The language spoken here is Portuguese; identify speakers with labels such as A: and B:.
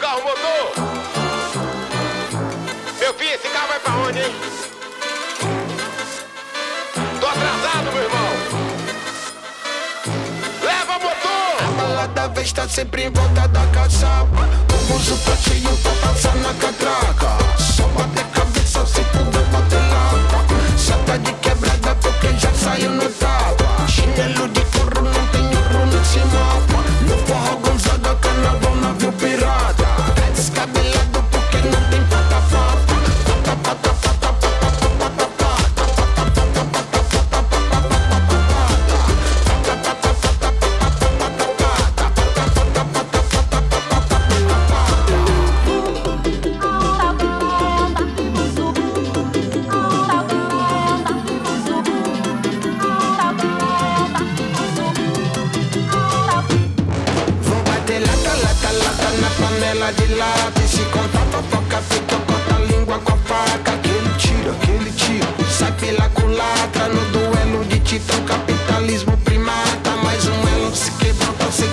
A: motor! Meu filho, esse carro vai pra onde, hein? Tô atrasado, meu irmão! Leva motor!
B: A balada vez tá sempre em volta da caçapa O buzo tá panela de lata. E se contar fofoca, fica corta a língua com a faca. aquele tiro, aquele tiro. Sai pela culatra no duelo de titã, capitalismo primata. Mais um elo se quebrou pra se